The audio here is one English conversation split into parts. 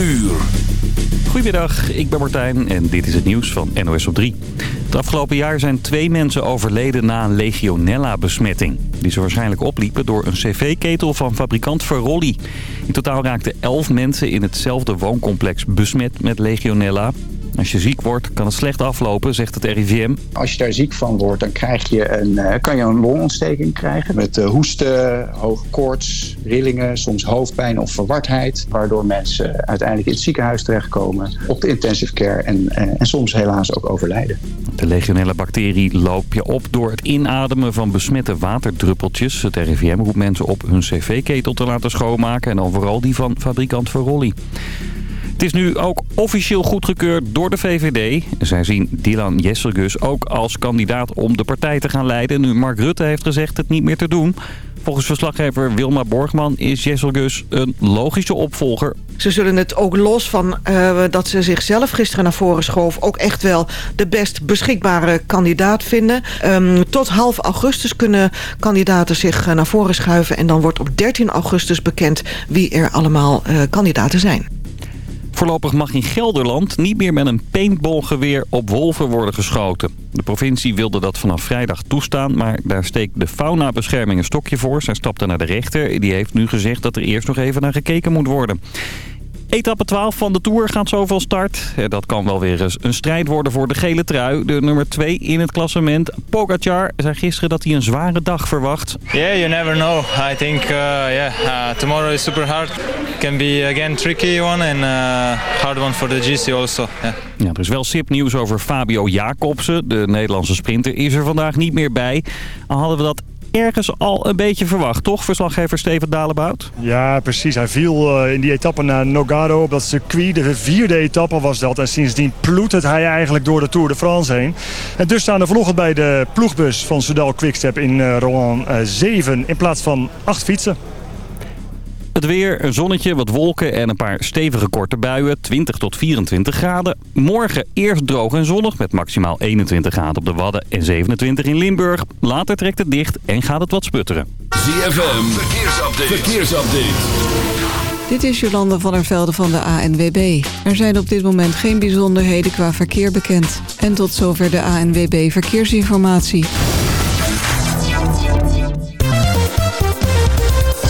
uur. Goedemiddag, ik ben Martijn en dit is het nieuws van NOS op 3. Het afgelopen jaar zijn twee mensen overleden na een legionella-besmetting. Die ze waarschijnlijk opliepen door een cv-ketel van fabrikant Verrolli. In totaal raakten elf mensen in hetzelfde wooncomplex besmet met legionella. Als je ziek wordt, kan het slecht aflopen, zegt het RIVM. Als je daar ziek van wordt, dan krijg je een, eh, kan je een longontsteking krijgen. Met eh, hoesten, hoge koorts, rillingen, soms hoofdpijn of verwardheid. Waardoor mensen uiteindelijk in het ziekenhuis terechtkomen. Op de intensive care en, eh, en soms helaas ook overlijden. De legionella bacterie loop je op door het inademen van besmette waterdruppeltjes. Het RIVM roept mensen op hun cv-ketel te laten schoonmaken. En dan vooral die van fabrikant Verrolli. Het is nu ook officieel goedgekeurd door de VVD. Zij zien Dylan Jesselgus ook als kandidaat om de partij te gaan leiden... nu Mark Rutte heeft gezegd het niet meer te doen. Volgens verslaggever Wilma Borgman is Jesselgus een logische opvolger. Ze zullen het ook los van uh, dat ze zichzelf gisteren naar voren schoof... ook echt wel de best beschikbare kandidaat vinden. Um, tot half augustus kunnen kandidaten zich naar voren schuiven... en dan wordt op 13 augustus bekend wie er allemaal uh, kandidaten zijn. Voorlopig mag in Gelderland niet meer met een paintballgeweer op wolven worden geschoten. De provincie wilde dat vanaf vrijdag toestaan, maar daar steekt de faunabescherming een stokje voor. Zij stapte naar de rechter. Die heeft nu gezegd dat er eerst nog even naar gekeken moet worden. Etappe 12 van de Tour gaat zo van start. Dat kan wel weer eens een strijd worden voor de gele trui. De nummer 2 in het klassement, Pogacar, zei gisteren dat hij een zware dag verwacht. Yeah, you never know. I think uh, yeah, uh, tomorrow is super hard. Can be again tricky one and uh, hard one for the GC also. Yeah. Ja, er is wel sip-nieuws over Fabio Jacobsen. De Nederlandse sprinter is er vandaag niet meer bij. Al hadden we dat ergens al een beetje verwacht, toch? Verslaggever Steven Dalebout. Ja, precies. Hij viel uh, in die etappe naar Nogaro op dat circuit. De vierde etappe was dat. En sindsdien ploetert hij eigenlijk door de Tour de France heen. En dus staan er vanochtend bij de ploegbus van Soudal Quickstep in uh, Rouen uh, 7 in plaats van 8 fietsen. Het weer, een zonnetje, wat wolken en een paar stevige korte buien. 20 tot 24 graden. Morgen eerst droog en zonnig met maximaal 21 graden op de Wadden en 27 in Limburg. Later trekt het dicht en gaat het wat sputteren. ZFM, verkeersupdate. verkeersupdate. Dit is Jolanda van der Velde van de ANWB. Er zijn op dit moment geen bijzonderheden qua verkeer bekend. En tot zover de ANWB Verkeersinformatie.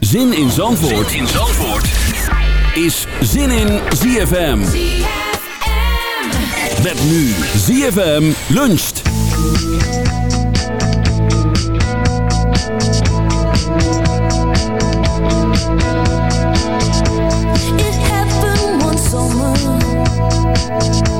Zin in Zandvoort, zin in Zandvoort. is Zin in ZFM. ZFM. Met nu ZFM luncht. never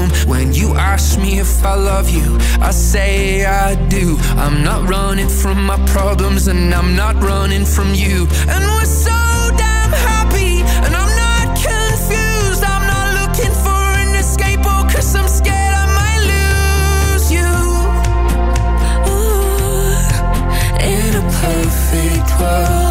When you ask me if I love you I say I do. I'm not running from my problems And I'm not running from you. And we're so damn happy And I'm not confused. I'm not looking for an escape Oh, cause I'm scared I might lose you. Ooh, In a perfect world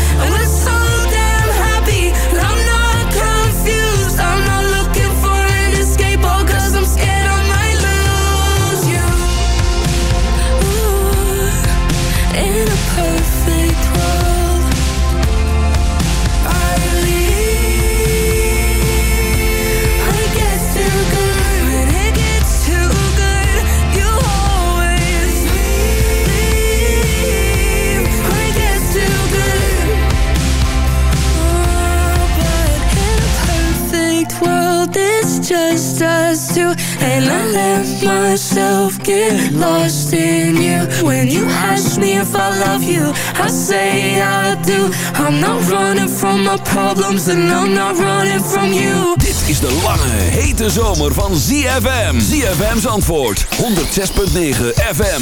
Myself get lost in you When you ask me if I love you I say I do I'm not running from my problems And I'm not running from you Dit is de lange, hete zomer van ZFM. ZFM's antwoord, 106.9 FM.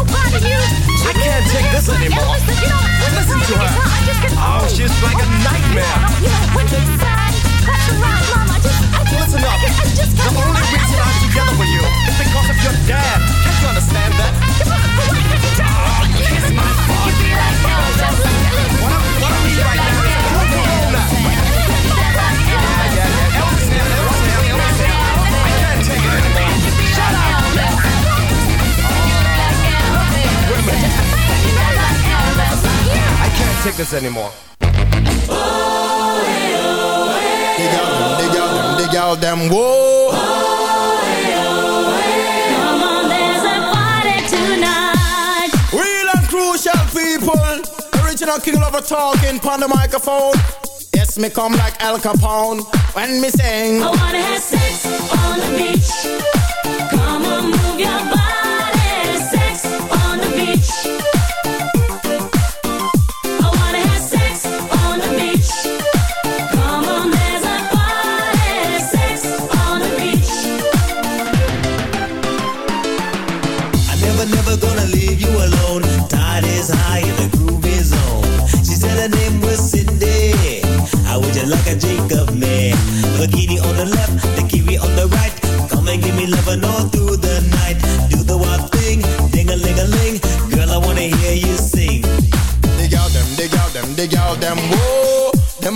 Nobody you. I can't take this anymore. Elvis, you know, Listen to her. Oh, she's like a nightmare. You know, when he sang, cut around, mom, I just, I just, Listen up. I just The only reason I'm together with you is because of your dad. Can't you understand that? Oh, kiss my Elvis. What I, what I need right now can't take this anymore. Dig out them, dig out them, dig out them, whoa. Come on, there's a party tonight. Real and crucial people. Original king lover talking on the microphone. Yes, me come like Al Capone when me sing. I wanna have sex on the beach.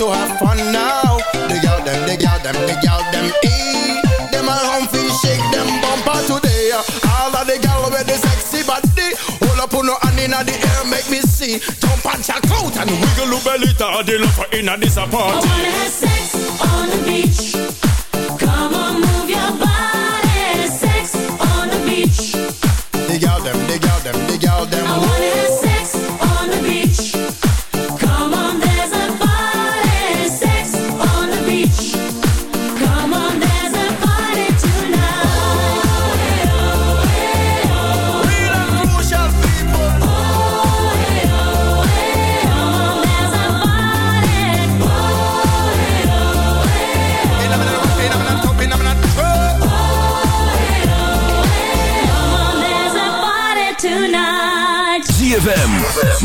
to have fun now. Dig out them, dig out them, dig out them, e. Them a humpy shake them bumper today. All of the gal with the sexy body. Hold up on no hand inna the air, make me see. Jump and shout out and wiggle your belly the love inna this I wanna have sex on the beach. Come on,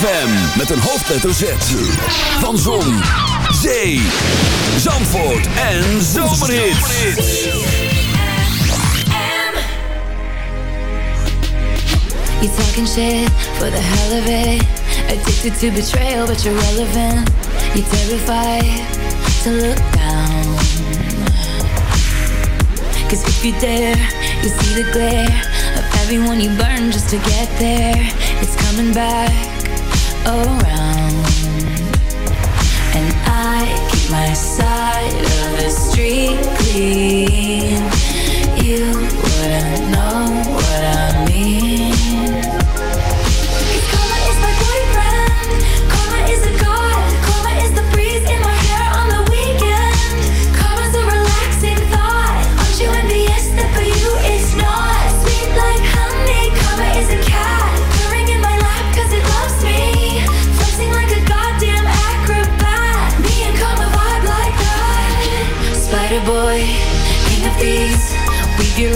ZFM met een hoofdletter Z. Van Zon, Zee, Zandvoort en Zomerhits. You talking shit for the hell of it. Addicted to betrayal, but you're relevant. You're terrified to look down. Cause if you dare, you see the glare of everyone you burn just to get there. It's coming back around. And I keep my side of the street clean. You wouldn't know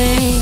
To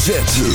hoofdletter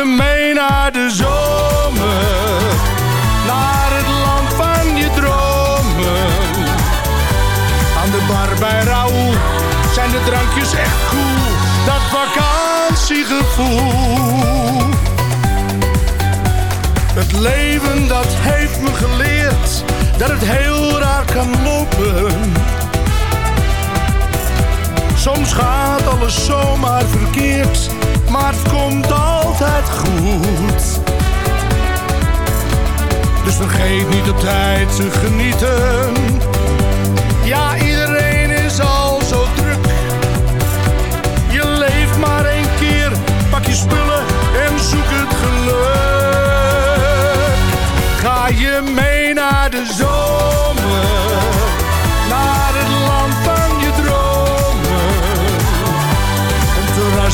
je mee naar de zomer. Naar het land van je dromen. Aan de bar bij Raoul zijn de drankjes echt cool. Dat vakantiegevoel. Het leven dat heeft me geleerd dat het heel raar kan lopen. Soms gaat alles zomaar verkeerd maar het komt altijd goed. Dus vergeet niet op tijd te genieten. Ja, iedereen is al zo druk. Je leeft maar één keer, pak je spullen en zoek het geluk. Ga je mee naar de zon?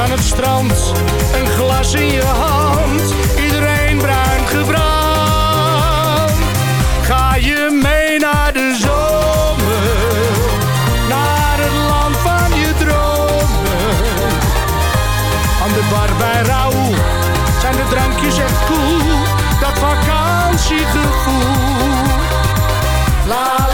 Aan het strand, een glas in je hand, iedereen bruin gebrand. Ga je mee naar de zomer, naar het land van je dromen. Aan de bar bij Rauw zijn de drankjes echt cool, dat vakantiegevoel. La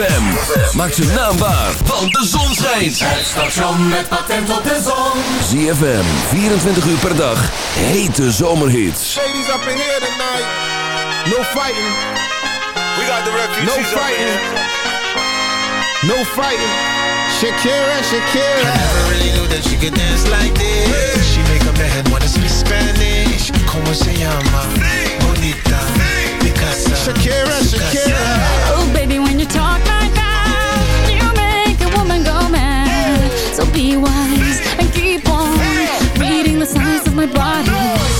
ZFM. Maak zijn naam waar, want de zon schijnt. Het station met patent op de zon. ZFM, 24 uur per dag. Hete zomerhits. Ladies up in here tonight. No fighting. We got the refugees No fighting. No fighting. Shakira, Shakira. I never really knew that she could dance like this. She make a man wanna speak Spanish. Como se llama? Bonita. Shakira, Shakira. Oh, baby, when you talk So be wise and keep on reading the signs of my body.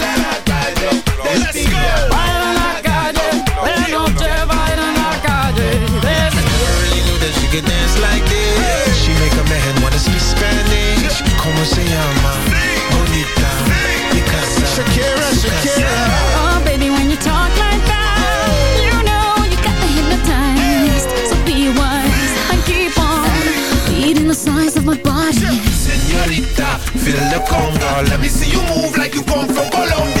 feel the conga. Let me see you move like you come from Colombia.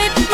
my